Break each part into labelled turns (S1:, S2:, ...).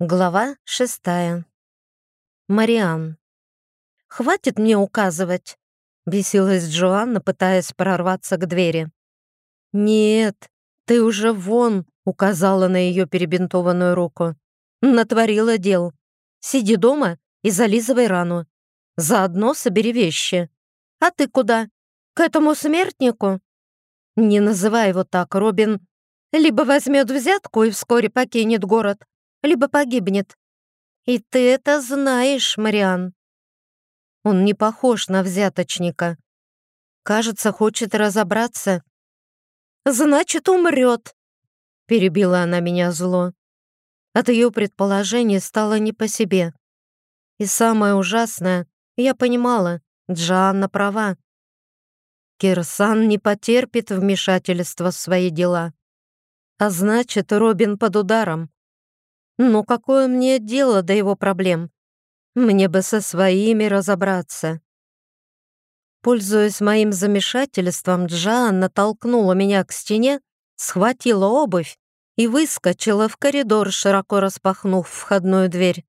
S1: Глава шестая. Мариан. «Хватит мне указывать!» — бесилась Джоанна, пытаясь прорваться к двери. «Нет, ты уже вон!» — указала на ее перебинтованную руку. «Натворила дел. Сиди дома и зализывай рану. Заодно собери вещи. А ты куда? К этому смертнику?» «Не называй его так, Робин. Либо возьмет взятку и вскоре покинет город, либо погибнет. И ты это знаешь, Мариан. Он не похож на взяточника. Кажется, хочет разобраться. Значит, умрет, перебила она меня зло. От ее предположений стало не по себе. И самое ужасное, я понимала, Джанна права. Кирсан не потерпит вмешательства в свои дела. А значит, Робин под ударом. Но какое мне дело до его проблем? Мне бы со своими разобраться. Пользуясь моим замешательством, Джоанна толкнула меня к стене, схватила обувь и выскочила в коридор, широко распахнув входную дверь.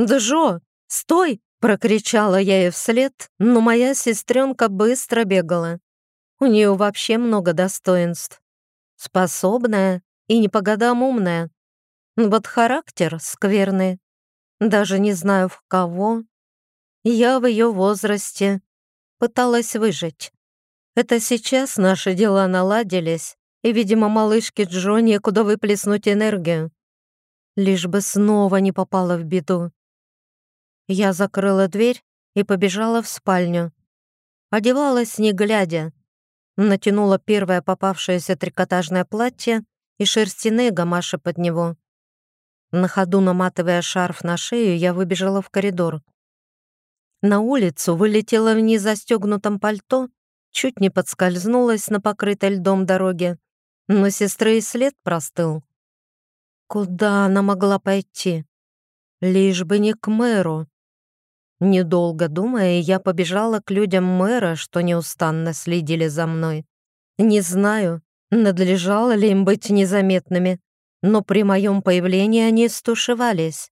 S1: «Джо, стой!» — прокричала я ей вслед, но моя сестренка быстро бегала. У нее вообще много достоинств. Способная и не по годам умная. Вот характер скверный. Даже не знаю в кого. Я в ее возрасте пыталась выжить. Это сейчас наши дела наладились, и, видимо, малышке Джо некуда выплеснуть энергию. Лишь бы снова не попала в беду. Я закрыла дверь и побежала в спальню. Одевалась, не глядя. Натянула первое попавшееся трикотажное платье и шерстяные гамаши под него. На ходу наматывая шарф на шею, я выбежала в коридор. На улицу вылетела в незастегнутом пальто, чуть не подскользнулась на покрытой льдом дороге, но сестры и след простыл. Куда она могла пойти? Лишь бы не к мэру. Недолго думая, я побежала к людям мэра, что неустанно следили за мной. Не знаю, надлежало ли им быть незаметными, но при моем появлении они стушевались.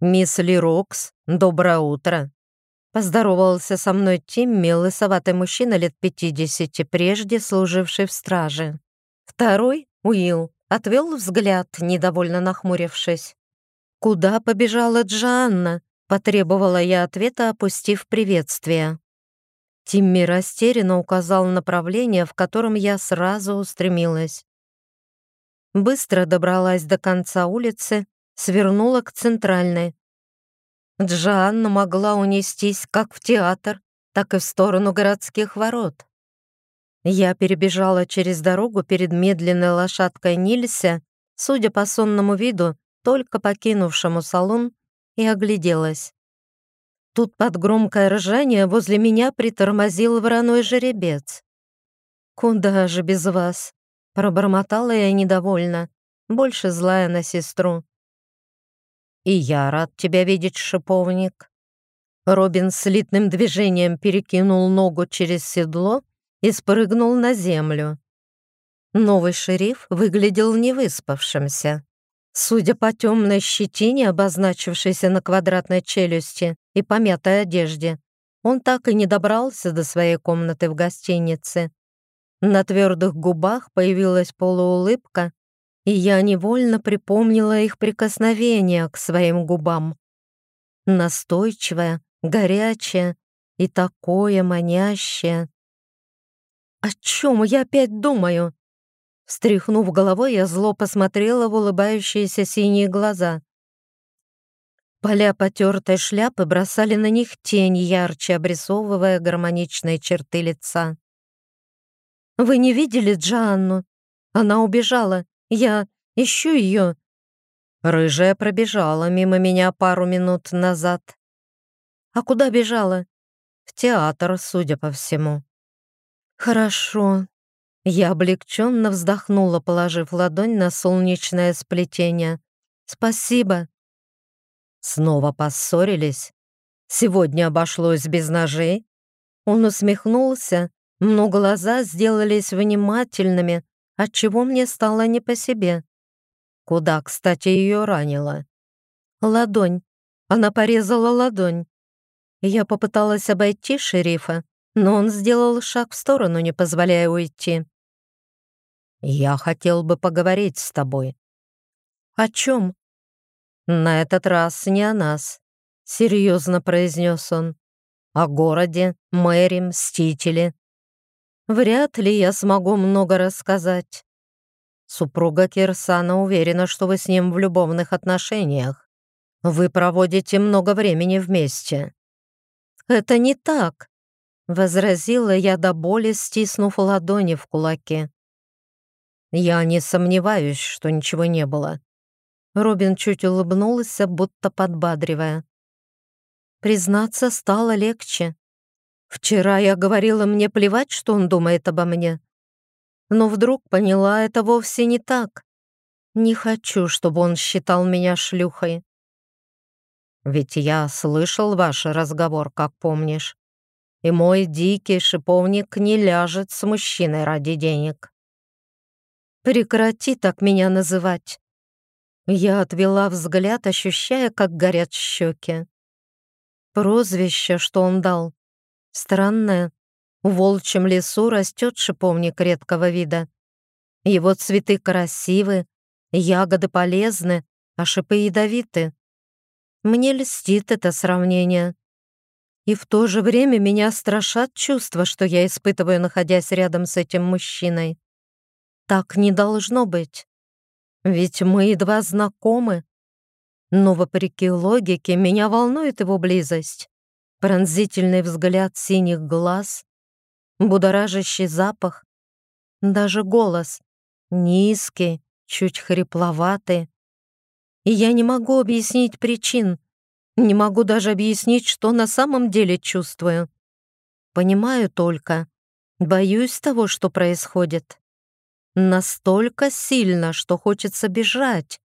S1: «Мисс Лирокс, доброе утро!» Поздоровался со мной Тимми, лысоватый мужчина лет пятидесяти, прежде служивший в страже. Второй, Уилл, отвел взгляд, недовольно нахмурившись. «Куда побежала Джанна?» — потребовала я ответа, опустив приветствие. Тимми растерянно указал направление, в котором я сразу устремилась. Быстро добралась до конца улицы, свернула к центральной. Джоанна могла унестись как в театр, так и в сторону городских ворот. Я перебежала через дорогу перед медленной лошадкой Нилься, судя по сонному виду, только покинувшему салон, и огляделась. Тут под громкое ржание возле меня притормозил вороной жеребец. «Куда же без вас?» Пробормотала я недовольно, больше злая на сестру. «И я рад тебя видеть, шиповник». Робин слитным движением перекинул ногу через седло и спрыгнул на землю. Новый шериф выглядел невыспавшимся. Судя по темной щетине, обозначившейся на квадратной челюсти и помятой одежде, он так и не добрался до своей комнаты в гостинице. На твердых губах появилась полуулыбка, и я невольно припомнила их прикосновение к своим губам. Настойчивое, горячее и такое манящее. «О чем я опять думаю?» Встряхнув головой, я зло посмотрела в улыбающиеся синие глаза. Поля потертой шляпы бросали на них тень, ярче обрисовывая гармоничные черты лица. Вы не видели Джанну? Она убежала. Я ищу ее». Рыжая пробежала мимо меня пару минут назад. «А куда бежала?» «В театр, судя по всему». «Хорошо». Я облегченно вздохнула, положив ладонь на солнечное сплетение. «Спасибо». Снова поссорились. Сегодня обошлось без ножей. Он усмехнулся, но глаза сделались внимательными, отчего мне стало не по себе. Куда, кстати, ее ранило? Ладонь. Она порезала ладонь. Я попыталась обойти шерифа, но он сделал шаг в сторону, не позволяя уйти. «Я хотел бы поговорить с тобой». «О чем?» «На этот раз не о нас», — серьезно произнес он. «О городе, мэре, мстителе». «Вряд ли я смогу много рассказать». Супруга Кирсана уверена, что вы с ним в любовных отношениях. Вы проводите много времени вместе. Это не так, возразила я до боли, стиснув ладони в кулаки. Я не сомневаюсь, что ничего не было. Робин чуть улыбнулся, будто подбадривая. Признаться стало легче. Вчера я говорила мне плевать, что он думает обо мне но вдруг поняла это вовсе не так. Не хочу, чтобы он считал меня шлюхой. Ведь я слышал ваш разговор, как помнишь. И мой дикий шиповник не ляжет с мужчиной ради денег. Прекрати так меня называть. Я отвела взгляд, ощущая, как горят щеки. Прозвище, что он дал, странное, в волчьем лесу растет шиповник редкого вида. Его цветы красивы, ягоды полезны, а шипы ядовиты. Мне льстит это сравнение. И в то же время меня страшат чувства, что я испытываю, находясь рядом с этим мужчиной. Так не должно быть. Ведь мы едва знакомы. Но, вопреки логике, меня волнует его близость. Пронзительный взгляд синих глаз, будоражащий запах, даже голос, низкий, чуть хрипловатый. И я не могу объяснить причин, не могу даже объяснить, что на самом деле чувствую. Понимаю только, боюсь того, что происходит. Настолько сильно, что хочется бежать,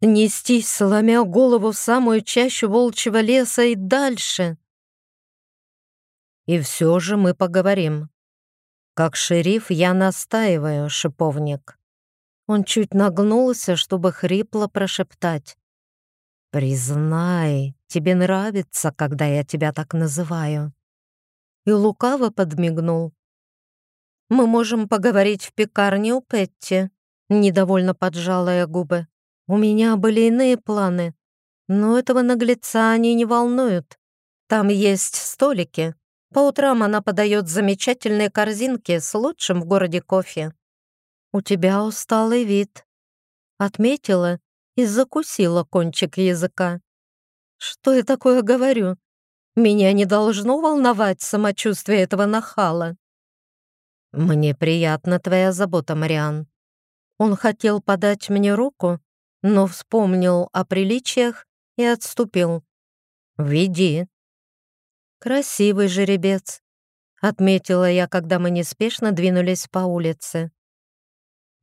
S1: нестись, сломя голову в самую чащу волчьего леса и дальше. И все же мы поговорим. Как шериф я настаиваю, шиповник. Он чуть нагнулся, чтобы хрипло прошептать. «Признай, тебе нравится, когда я тебя так называю». И лукаво подмигнул. «Мы можем поговорить в пекарне у Петти», недовольно поджала я губы. «У меня были иные планы, но этого наглеца они не волнуют. Там есть столики, по утрам она подает замечательные корзинки с лучшим в городе кофе. «У тебя усталый вид», — отметила и закусила кончик языка. «Что я такое говорю? Меня не должно волновать самочувствие этого нахала». «Мне приятна твоя забота, Мариан». Он хотел подать мне руку, но вспомнил о приличиях и отступил. «Веди». «Красивый жеребец», — отметила я, когда мы неспешно двинулись по улице.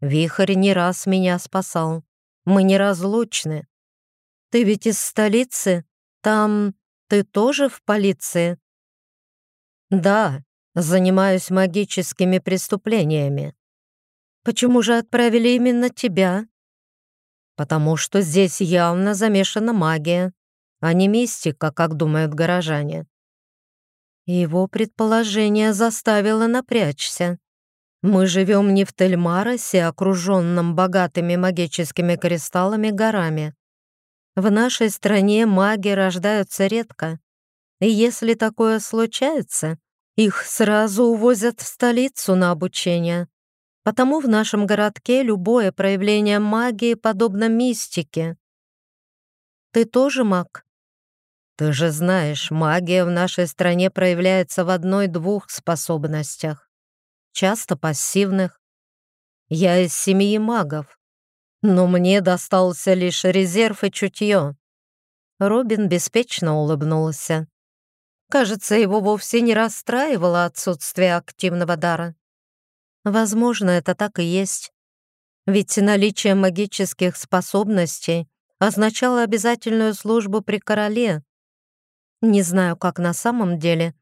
S1: «Вихрь не раз меня спасал. Мы неразлучны. Ты ведь из столицы? Там ты тоже в полиции?» «Да, занимаюсь магическими преступлениями». «Почему же отправили именно тебя?» «Потому что здесь явно замешана магия, а не мистика, как думают горожане. Его предположение заставило напрячься. Мы живем не в Тельмаросе, окруженном богатыми магическими кристаллами горами. В нашей стране маги рождаются редко. И если такое случается, их сразу увозят в столицу на обучение. Потому в нашем городке любое проявление магии подобно мистике. Ты тоже маг? Ты же знаешь, магия в нашей стране проявляется в одной-двух способностях, часто пассивных. Я из семьи магов, но мне достался лишь резерв и чутье. Робин беспечно улыбнулся. Кажется, его вовсе не расстраивало отсутствие активного дара. Возможно, это так и есть. Ведь наличие магических способностей означало обязательную службу при короле, не знаю, как на самом деле,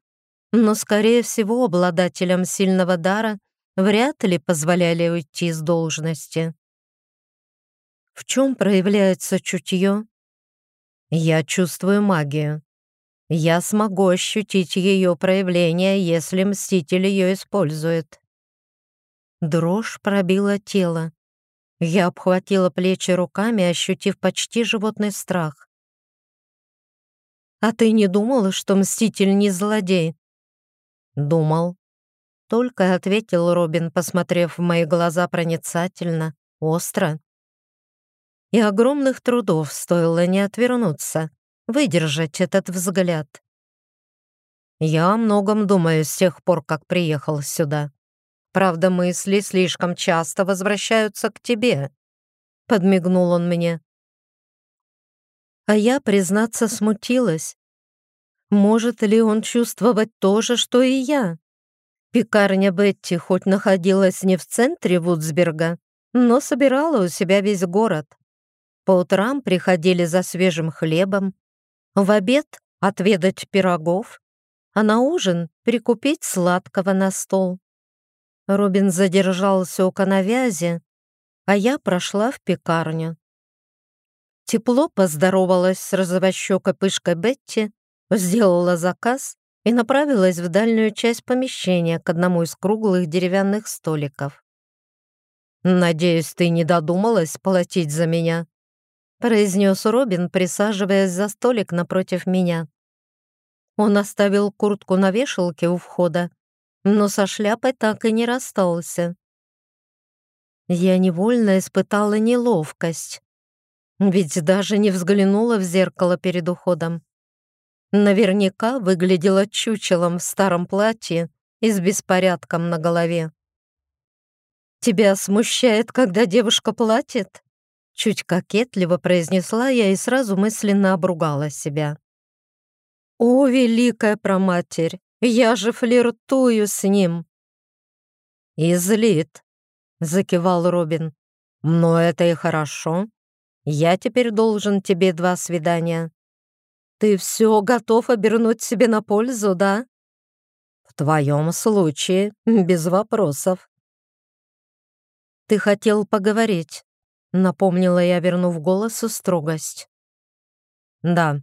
S1: но, скорее всего, обладателям сильного дара вряд ли позволяли уйти с должности. В чем проявляется чутье? Я чувствую магию. Я смогу ощутить ее проявление, если Мститель ее использует. Дрожь пробила тело. Я обхватила плечи руками, ощутив почти животный страх. «А ты не думала, что Мститель не злодей?» «Думал». Только ответил Робин, посмотрев в мои глаза проницательно, остро. И огромных трудов стоило не отвернуться, выдержать этот взгляд. Я о многом думаю с тех пор, как приехал сюда. Правда, мысли слишком часто возвращаются к тебе. Подмигнул он мне. А я, признаться, смутилась. Может ли он чувствовать то же, что и я? Пекарня Бетти хоть находилась не в центре Вудсберга, но собирала у себя весь город. По утрам приходили за свежим хлебом, в обед отведать пирогов, а на ужин прикупить сладкого на стол. Робин задержался у коновязи, а я прошла в пекарню. Тепло поздоровалась с розовощекой пышкой Бетти, сделала заказ и направилась в дальнюю часть помещения к одному из круглых деревянных столиков. «Надеюсь, ты не додумалась платить за меня?» произнес Робин, присаживаясь за столик напротив меня. Он оставил куртку на вешалке у входа, но со шляпой так и не расстался. Я невольно испытала неловкость ведь даже не взглянула в зеркало перед уходом. Наверняка выглядела чучелом в старом платье и с беспорядком на голове. «Тебя смущает, когда девушка платит?» Чуть кокетливо произнесла я и сразу мысленно обругала себя. «О, великая проматерь, я же флиртую с ним!» «И злит», — закивал Робин. «Но это и хорошо. Я теперь должен тебе два свидания. Ты все готов обернуть себе на пользу, да? В твоем случае, без вопросов. Ты хотел поговорить, напомнила я, вернув голосу строгость. Да.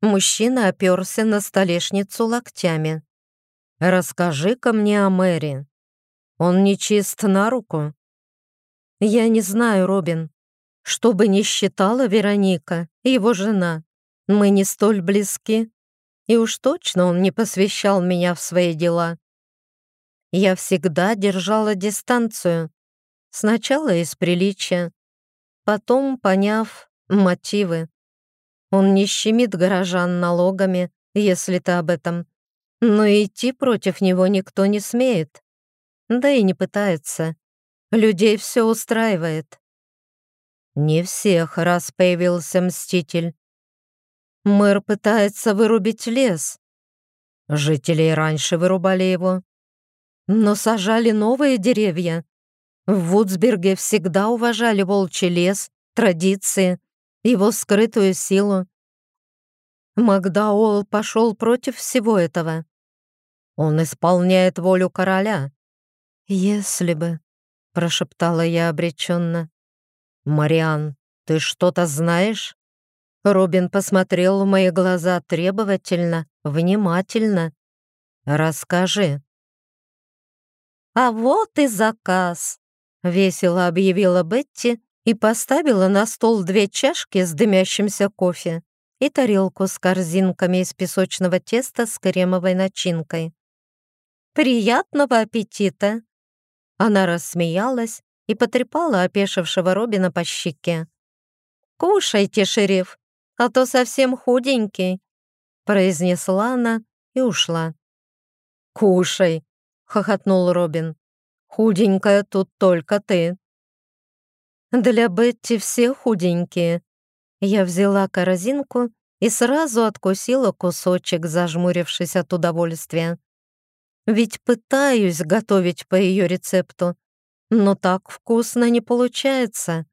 S1: Мужчина оперся на столешницу локтями. «Расскажи-ка мне о Мэри. Он не чист на руку?» «Я не знаю, Робин. Что бы ни считала Вероника, его жена, мы не столь близки, и уж точно он не посвящал меня в свои дела. Я всегда держала дистанцию, сначала из приличия, потом поняв мотивы. Он не щемит горожан налогами, если ты об этом, но идти против него никто не смеет, да и не пытается. Людей все устраивает. Не всех, раз появился Мститель. Мэр пытается вырубить лес. Жители раньше вырубали его, но сажали новые деревья. В Вудсберге всегда уважали волчий лес, традиции, его скрытую силу. Макдаол пошел против всего этого. Он исполняет волю короля. «Если бы», — прошептала я обреченно. «Мариан, ты что-то знаешь?» Робин посмотрел в мои глаза требовательно, внимательно. «Расскажи». «А вот и заказ», — весело объявила Бетти и поставила на стол две чашки с дымящимся кофе и тарелку с корзинками из песочного теста с кремовой начинкой. «Приятного аппетита!» Она рассмеялась и потрепала опешившего Робина по щеке. «Кушайте, шериф, а то совсем худенький», произнесла она и ушла. «Кушай», — хохотнул Робин. «Худенькая тут только ты». «Для Бетти все худенькие». Я взяла корзинку и сразу откусила кусочек, зажмурившись от удовольствия. Ведь пытаюсь готовить по ее рецепту, но так вкусно не получается».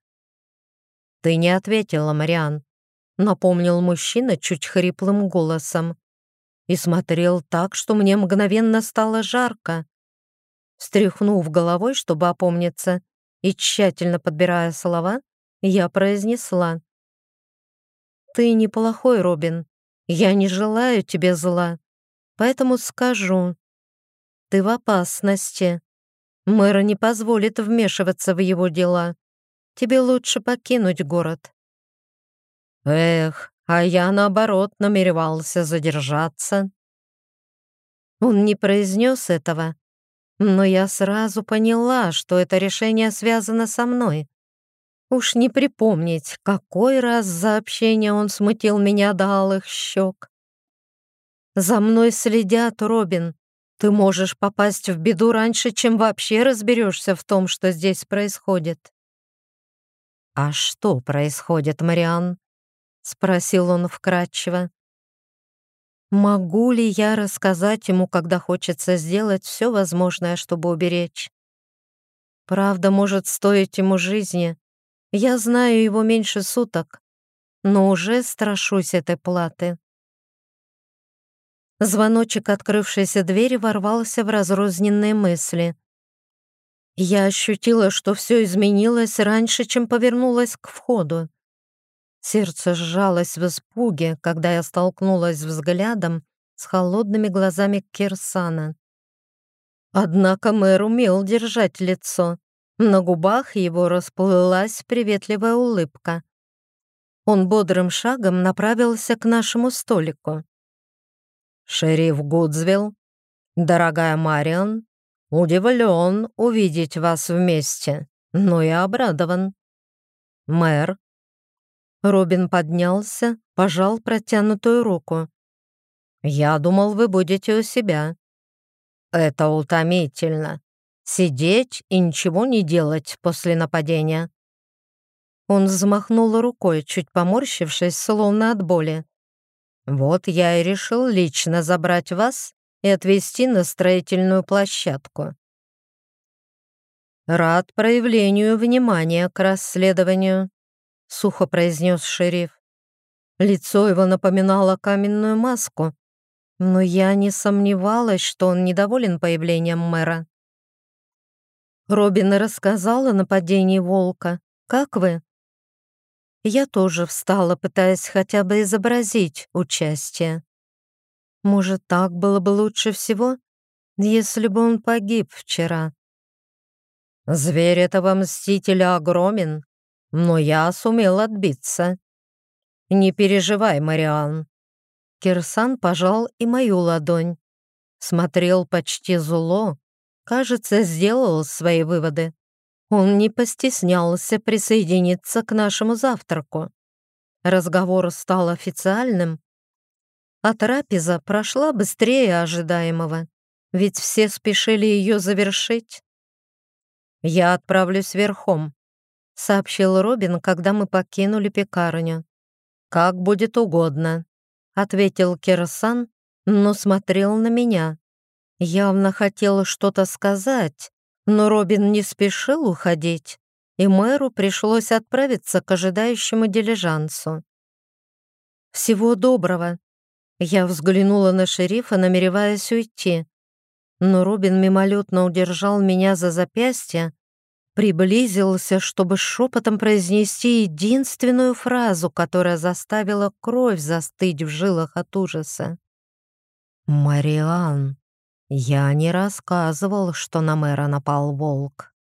S1: «Ты не ответила, Мариан», — напомнил мужчина чуть хриплым голосом. И смотрел так, что мне мгновенно стало жарко. Стряхнув головой, чтобы опомниться, и тщательно подбирая слова, я произнесла. ты неплохой, Робин. Я не желаю тебе зла, поэтому скажу. Ты в опасности. Мэра не позволит вмешиваться в его дела. Тебе лучше покинуть город».
S2: «Эх, а я, наоборот, намеревался задержаться».
S1: Он не произнес этого, но я сразу поняла, что это решение связано со мной. Уж не припомнить, какой раз за общение он смутил меня до алых щек. «За мной следят, Робин. Ты можешь попасть в беду раньше, чем вообще разберешься в том, что здесь происходит».
S2: «А что происходит, Мариан?» — спросил он вкратчиво.
S1: «Могу ли я рассказать ему, когда хочется сделать все возможное, чтобы уберечь? Правда может стоить ему жизни, я знаю его меньше суток, но уже страшусь этой платы. Звоночек открывшейся двери ворвался в разрозненные мысли. Я ощутила, что все изменилось раньше, чем повернулась к входу. Сердце сжалось в испуге, когда я столкнулась взглядом с холодными глазами Кирсана. Однако мэр умел держать лицо. На губах его расплылась приветливая улыбка. Он бодрым шагом направился к нашему столику.
S2: «Шериф Гудзвилл, дорогая Марион, удивлен увидеть вас вместе, но и обрадован. Мэр».
S1: Робин поднялся, пожал протянутую руку.
S2: «Я думал, вы будете у себя». «Это утомительно. Сидеть и ничего не делать после нападения.
S1: Он взмахнул рукой, чуть поморщившись, словно от боли.
S2: «Вот я и решил лично забрать вас и отвезти на строительную площадку».
S1: «Рад проявлению внимания к расследованию», — сухо произнес шериф. Лицо его напоминало каменную маску, но я не сомневалась, что он недоволен появлением мэра. Робин рассказал о нападении волка. Как вы?» Я тоже встала, пытаясь хотя бы изобразить участие. Может, так было бы лучше всего, если бы он погиб вчера.
S2: Зверь этого мстителя огромен, но я сумел отбиться. Не переживай, Мариан.
S1: Кирсан пожал и мою ладонь. Смотрел почти зло, кажется, сделал свои выводы. Он не постеснялся присоединиться к нашему завтраку. Разговор стал официальным, а трапеза прошла быстрее ожидаемого, ведь все спешили ее завершить. «Я отправлюсь верхом», — сообщил Робин, когда мы покинули пекарню. «Как будет угодно», — ответил Кирсан, но смотрел на меня. Явно хотела что-то сказать, но Робин не спешил уходить, и мэру пришлось отправиться к ожидающему дилижансу. «Всего доброго!» Я взглянула на шерифа, намереваясь уйти, но Робин мимолетно удержал меня за запястье, приблизился, чтобы шепотом произнести единственную фразу, которая заставила кровь застыть в жилах от ужаса.
S2: «Мариан!» Я не рассказывал, что на мэра напал волк.